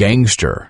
gangster.